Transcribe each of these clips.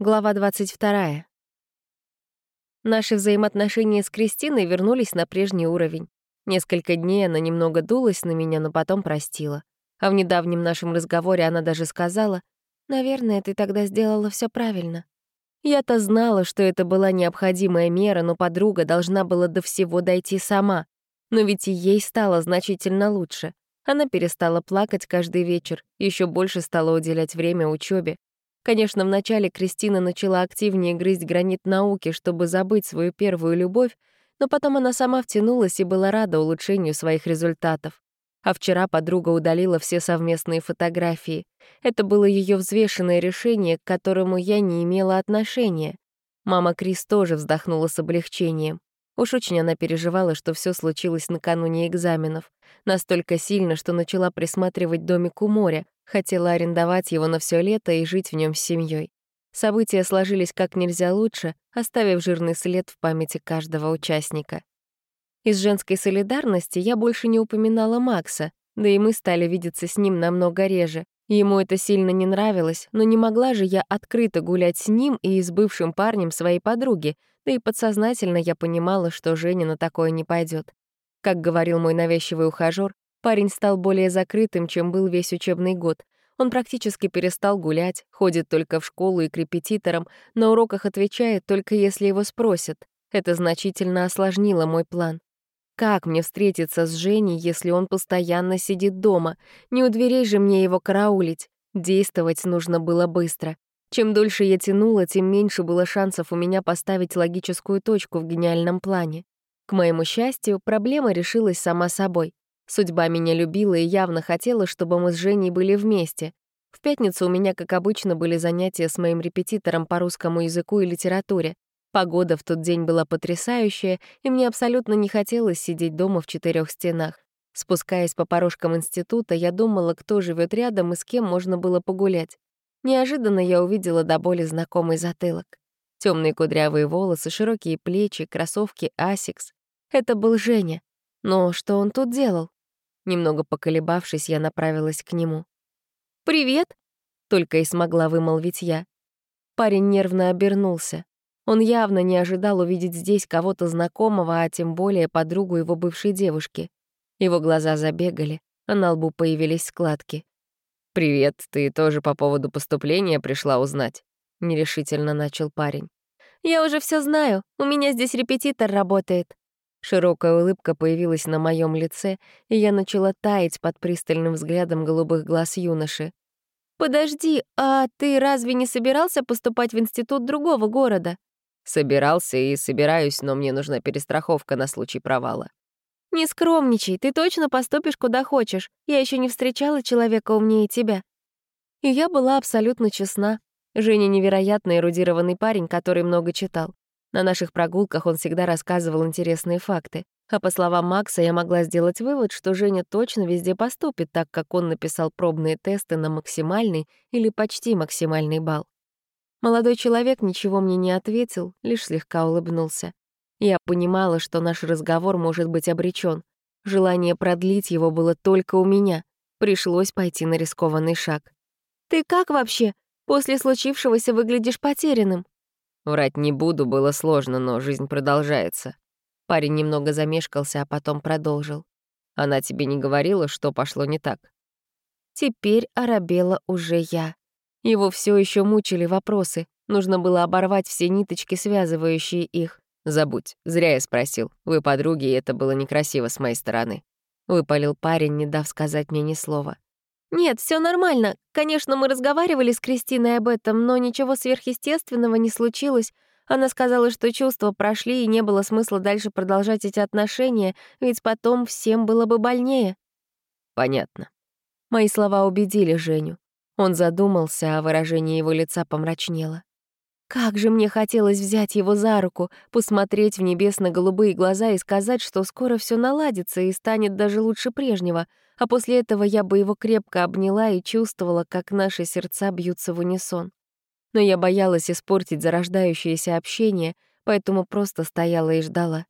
Глава 22. Наши взаимоотношения с Кристиной вернулись на прежний уровень. Несколько дней она немного дулась на меня, но потом простила. А в недавнем нашем разговоре она даже сказала, «Наверное, ты тогда сделала все правильно». Я-то знала, что это была необходимая мера, но подруга должна была до всего дойти сама. Но ведь и ей стало значительно лучше. Она перестала плакать каждый вечер, еще больше стала уделять время учебе, Конечно, вначале Кристина начала активнее грызть гранит науки, чтобы забыть свою первую любовь, но потом она сама втянулась и была рада улучшению своих результатов. А вчера подруга удалила все совместные фотографии. Это было ее взвешенное решение, к которому я не имела отношения. Мама Крис тоже вздохнула с облегчением. Уж очень она переживала, что все случилось накануне экзаменов. Настолько сильно, что начала присматривать домик у моря, хотела арендовать его на все лето и жить в нем с семьей. События сложились как нельзя лучше, оставив жирный след в памяти каждого участника. Из женской солидарности я больше не упоминала Макса, да и мы стали видеться с ним намного реже. Ему это сильно не нравилось, но не могла же я открыто гулять с ним и с бывшим парнем своей подруги, да и подсознательно я понимала, что Женя на такое не пойдет. Как говорил мой навязчивый ухажёр, парень стал более закрытым, чем был весь учебный год. Он практически перестал гулять, ходит только в школу и к репетиторам, на уроках отвечает только если его спросят. Это значительно осложнило мой план. Как мне встретиться с Женей, если он постоянно сидит дома? Не у дверей же мне его караулить. Действовать нужно было быстро. Чем дольше я тянула, тем меньше было шансов у меня поставить логическую точку в гениальном плане. К моему счастью, проблема решилась сама собой. Судьба меня любила и явно хотела, чтобы мы с Женей были вместе. В пятницу у меня, как обычно, были занятия с моим репетитором по русскому языку и литературе. Погода в тот день была потрясающая, и мне абсолютно не хотелось сидеть дома в четырех стенах. Спускаясь по порожкам института, я думала, кто живет рядом и с кем можно было погулять. Неожиданно я увидела до боли знакомый затылок. Темные кудрявые волосы, широкие плечи, кроссовки Asics. Это был Женя. Но что он тут делал? Немного поколебавшись, я направилась к нему. «Привет!» — только и смогла вымолвить я. Парень нервно обернулся. Он явно не ожидал увидеть здесь кого-то знакомого, а тем более подругу его бывшей девушки. Его глаза забегали, а на лбу появились складки. «Привет, ты тоже по поводу поступления пришла узнать?» — нерешительно начал парень. «Я уже все знаю, у меня здесь репетитор работает». Широкая улыбка появилась на моем лице, и я начала таять под пристальным взглядом голубых глаз юноши. «Подожди, а ты разве не собирался поступать в институт другого города?» «Собирался и собираюсь, но мне нужна перестраховка на случай провала». «Не скромничай, ты точно поступишь куда хочешь. Я еще не встречала человека умнее тебя». И я была абсолютно честна. Женя — невероятно эрудированный парень, который много читал. На наших прогулках он всегда рассказывал интересные факты. А по словам Макса, я могла сделать вывод, что Женя точно везде поступит, так как он написал пробные тесты на максимальный или почти максимальный балл. Молодой человек ничего мне не ответил, лишь слегка улыбнулся. Я понимала, что наш разговор может быть обречен. Желание продлить его было только у меня. Пришлось пойти на рискованный шаг. «Ты как вообще? После случившегося выглядишь потерянным». Врать не буду, было сложно, но жизнь продолжается. Парень немного замешкался, а потом продолжил. Она тебе не говорила, что пошло не так? Теперь оробела уже я. Его все еще мучили вопросы. Нужно было оборвать все ниточки, связывающие их. «Забудь, зря я спросил. Вы подруги, и это было некрасиво с моей стороны». Выпалил парень, не дав сказать мне ни слова. «Нет, все нормально. Конечно, мы разговаривали с Кристиной об этом, но ничего сверхъестественного не случилось. Она сказала, что чувства прошли, и не было смысла дальше продолжать эти отношения, ведь потом всем было бы больнее». «Понятно». Мои слова убедили Женю. Он задумался, а выражение его лица помрачнело. Как же мне хотелось взять его за руку, посмотреть в небесно-голубые глаза и сказать, что скоро все наладится и станет даже лучше прежнего, а после этого я бы его крепко обняла и чувствовала, как наши сердца бьются в унисон. Но я боялась испортить зарождающееся общение, поэтому просто стояла и ждала.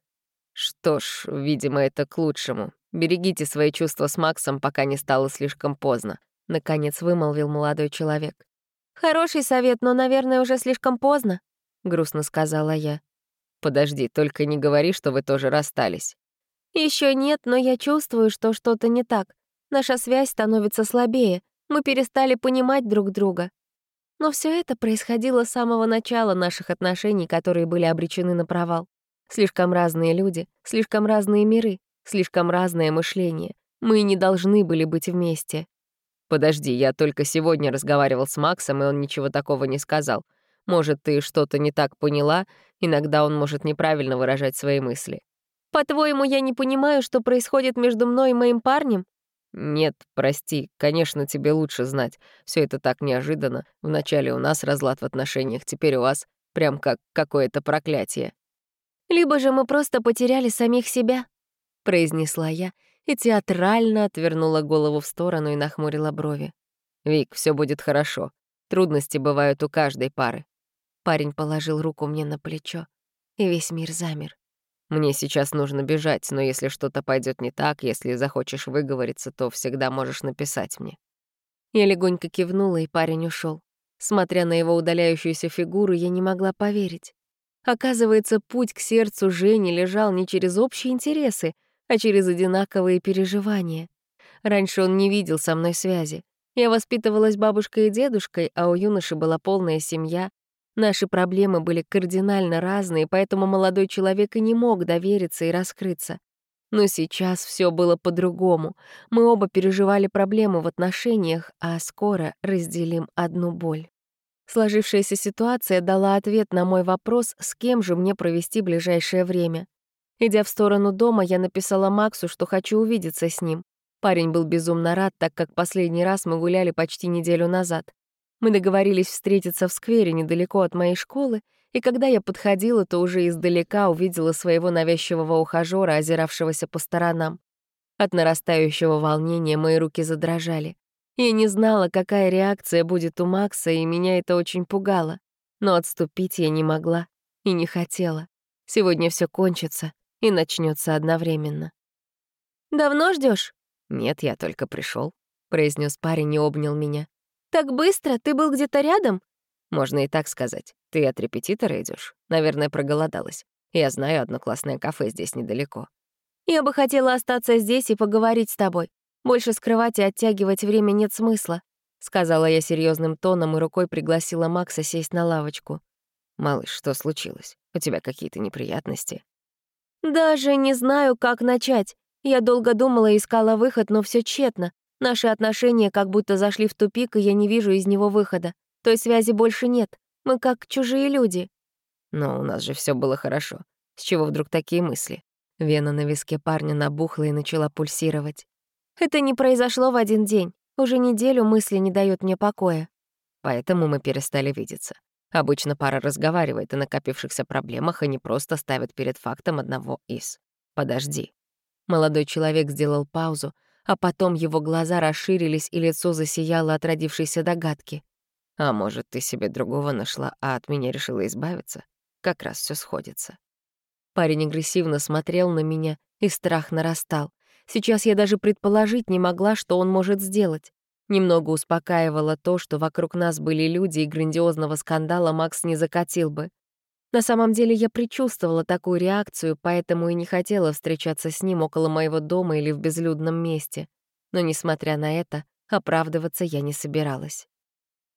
Что ж, видимо, это к лучшему. Берегите свои чувства с Максом, пока не стало слишком поздно, наконец вымолвил молодой человек. «Хороший совет, но, наверное, уже слишком поздно», — грустно сказала я. «Подожди, только не говори, что вы тоже расстались». Еще нет, но я чувствую, что что-то не так. Наша связь становится слабее, мы перестали понимать друг друга. Но все это происходило с самого начала наших отношений, которые были обречены на провал. Слишком разные люди, слишком разные миры, слишком разное мышление. Мы не должны были быть вместе. «Подожди, я только сегодня разговаривал с Максом, и он ничего такого не сказал. Может, ты что-то не так поняла? Иногда он может неправильно выражать свои мысли». «По-твоему, я не понимаю, что происходит между мной и моим парнем?» «Нет, прости, конечно, тебе лучше знать. Все это так неожиданно. Вначале у нас разлад в отношениях, теперь у вас прям как какое-то проклятие». «Либо же мы просто потеряли самих себя», — произнесла я, и театрально отвернула голову в сторону и нахмурила брови. «Вик, все будет хорошо. Трудности бывают у каждой пары». Парень положил руку мне на плечо, и весь мир замер. «Мне сейчас нужно бежать, но если что-то пойдет не так, если захочешь выговориться, то всегда можешь написать мне». Я легонько кивнула, и парень ушел. Смотря на его удаляющуюся фигуру, я не могла поверить. Оказывается, путь к сердцу Жени лежал не через общие интересы, а через одинаковые переживания. Раньше он не видел со мной связи. Я воспитывалась бабушкой и дедушкой, а у юноши была полная семья. Наши проблемы были кардинально разные, поэтому молодой человек и не мог довериться и раскрыться. Но сейчас все было по-другому. Мы оба переживали проблему в отношениях, а скоро разделим одну боль. Сложившаяся ситуация дала ответ на мой вопрос, с кем же мне провести ближайшее время. Идя в сторону дома, я написала Максу, что хочу увидеться с ним. Парень был безумно рад, так как последний раз мы гуляли почти неделю назад. Мы договорились встретиться в сквере недалеко от моей школы, и когда я подходила, то уже издалека увидела своего навязчивого ухажёра, озиравшегося по сторонам. От нарастающего волнения мои руки задрожали. Я не знала, какая реакция будет у Макса, и меня это очень пугало. Но отступить я не могла и не хотела. Сегодня все кончится, и начнется одновременно. «Давно ждешь? «Нет, я только пришел, произнес парень и обнял меня. «Так быстро? Ты был где-то рядом?» «Можно и так сказать. Ты от репетитора идешь? Наверное, проголодалась. Я знаю одно классное кафе здесь недалеко». «Я бы хотела остаться здесь и поговорить с тобой. Больше скрывать и оттягивать время нет смысла», — сказала я серьезным тоном и рукой пригласила Макса сесть на лавочку. «Малыш, что случилось? У тебя какие-то неприятности?» «Даже не знаю, как начать. Я долго думала и искала выход, но все тщетно. Наши отношения как будто зашли в тупик, и я не вижу из него выхода. Той связи больше нет. Мы как чужие люди». «Но у нас же все было хорошо. С чего вдруг такие мысли?» Вена на виске парня набухла и начала пульсировать. «Это не произошло в один день. Уже неделю мысли не дают мне покоя». Поэтому мы перестали видеться. Обычно пара разговаривает о накопившихся проблемах и не просто ставит перед фактом одного из. «Подожди». Молодой человек сделал паузу, а потом его глаза расширились, и лицо засияло от родившейся догадки. «А может, ты себе другого нашла, а от меня решила избавиться? Как раз все сходится». Парень агрессивно смотрел на меня, и страх нарастал. Сейчас я даже предположить не могла, что он может сделать. Немного успокаивало то, что вокруг нас были люди, и грандиозного скандала Макс не закатил бы. На самом деле я предчувствовала такую реакцию, поэтому и не хотела встречаться с ним около моего дома или в безлюдном месте. Но, несмотря на это, оправдываться я не собиралась.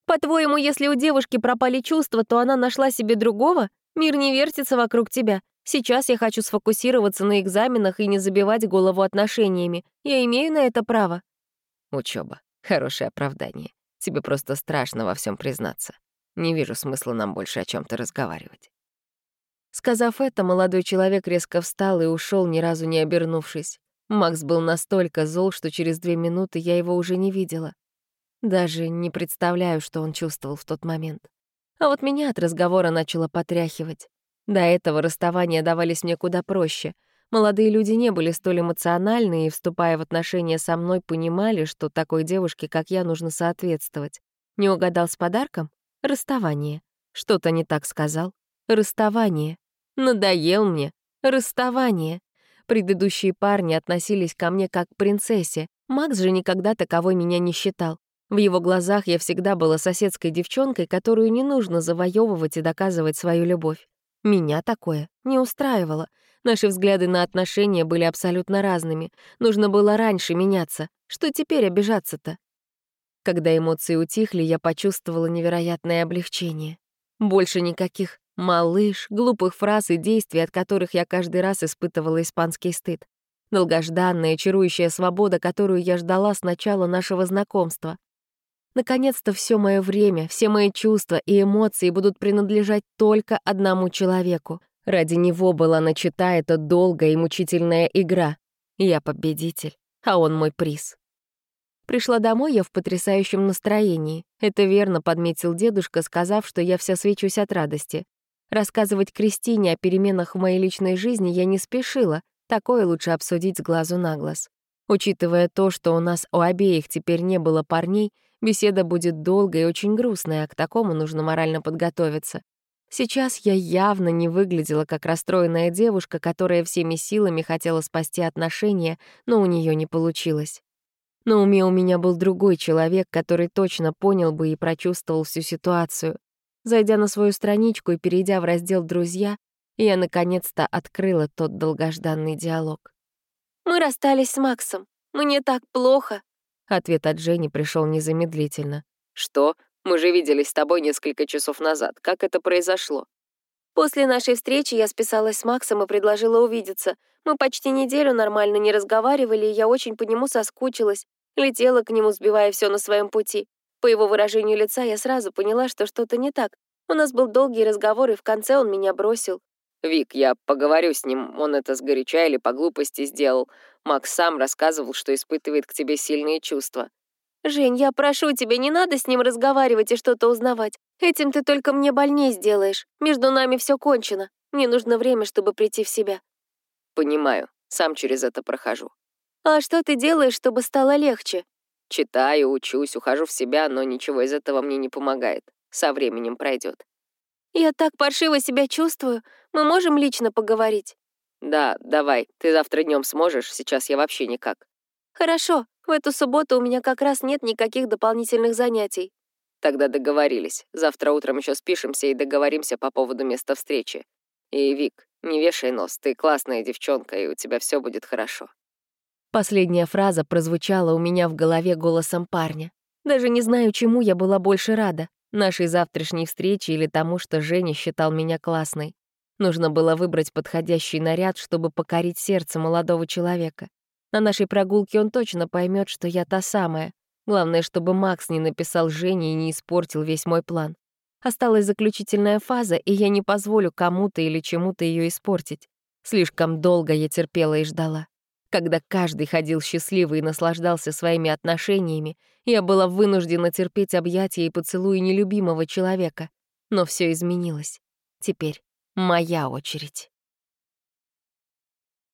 «По-твоему, если у девушки пропали чувства, то она нашла себе другого? Мир не вертится вокруг тебя. Сейчас я хочу сфокусироваться на экзаменах и не забивать голову отношениями. Я имею на это право». Учеба. Хорошее оправдание. Тебе просто страшно во всем признаться. Не вижу смысла нам больше о чем то разговаривать. Сказав это, молодой человек резко встал и ушел, ни разу не обернувшись. Макс был настолько зол, что через две минуты я его уже не видела. Даже не представляю, что он чувствовал в тот момент. А вот меня от разговора начало потряхивать. До этого расставания давались мне куда проще — Молодые люди не были столь эмоциональны и, вступая в отношения со мной, понимали, что такой девушке, как я, нужно соответствовать. Не угадал с подарком? Расставание. Что-то не так сказал? Расставание. Надоел мне. Расставание. Предыдущие парни относились ко мне как к принцессе. Макс же никогда таковой меня не считал. В его глазах я всегда была соседской девчонкой, которую не нужно завоевывать и доказывать свою любовь. Меня такое не устраивало. Наши взгляды на отношения были абсолютно разными. Нужно было раньше меняться. Что теперь обижаться-то? Когда эмоции утихли, я почувствовала невероятное облегчение. Больше никаких «малыш», глупых фраз и действий, от которых я каждый раз испытывала испанский стыд. Долгожданная, чарующая свобода, которую я ждала с начала нашего знакомства. Наконец-то все мое время, все мои чувства и эмоции будут принадлежать только одному человеку. Ради него была начата эта долгая и мучительная игра. Я победитель, а он мой приз. Пришла домой я в потрясающем настроении. Это верно подметил дедушка, сказав, что я вся свечусь от радости. Рассказывать Кристине о переменах в моей личной жизни я не спешила, такое лучше обсудить с глазу на глаз. Учитывая то, что у нас у обеих теперь не было парней, беседа будет долгой и очень грустной, а к такому нужно морально подготовиться. Сейчас я явно не выглядела как расстроенная девушка, которая всеми силами хотела спасти отношения, но у нее не получилось. На уме у меня был другой человек, который точно понял бы и прочувствовал всю ситуацию. Зайдя на свою страничку и перейдя в раздел «Друзья», я наконец-то открыла тот долгожданный диалог. «Мы расстались с Максом. Мне так плохо». Ответ от Жени пришел незамедлительно. «Что? Мы же виделись с тобой несколько часов назад. Как это произошло?» После нашей встречи я списалась с Максом и предложила увидеться. Мы почти неделю нормально не разговаривали, и я очень по нему соскучилась. Летела к нему, сбивая все на своем пути. По его выражению лица я сразу поняла, что что-то не так. У нас был долгий разговор, и в конце он меня бросил. «Вик, я поговорю с ним, он это сгоряча или по глупости сделал. Макс сам рассказывал, что испытывает к тебе сильные чувства». «Жень, я прошу тебя, не надо с ним разговаривать и что-то узнавать. Этим ты только мне больнее сделаешь. Между нами все кончено. Мне нужно время, чтобы прийти в себя». «Понимаю, сам через это прохожу». «А что ты делаешь, чтобы стало легче?» «Читаю, учусь, ухожу в себя, но ничего из этого мне не помогает. Со временем пройдет. «Я так паршиво себя чувствую. Мы можем лично поговорить?» «Да, давай. Ты завтра днем сможешь, сейчас я вообще никак». «Хорошо. В эту субботу у меня как раз нет никаких дополнительных занятий». Тогда договорились. Завтра утром еще спишемся и договоримся по поводу места встречи. И, Вик, не вешай нос, ты классная девчонка, и у тебя все будет хорошо. Последняя фраза прозвучала у меня в голове голосом парня. Даже не знаю, чему я была больше рада. Нашей завтрашней встрече или тому, что Женя считал меня классной. Нужно было выбрать подходящий наряд, чтобы покорить сердце молодого человека. На нашей прогулке он точно поймет, что я та самая. Главное, чтобы Макс не написал Жене и не испортил весь мой план. Осталась заключительная фаза, и я не позволю кому-то или чему-то ее испортить. Слишком долго я терпела и ждала. Когда каждый ходил счастливый и наслаждался своими отношениями, я была вынуждена терпеть объятия и поцелуи нелюбимого человека. Но все изменилось. Теперь моя очередь.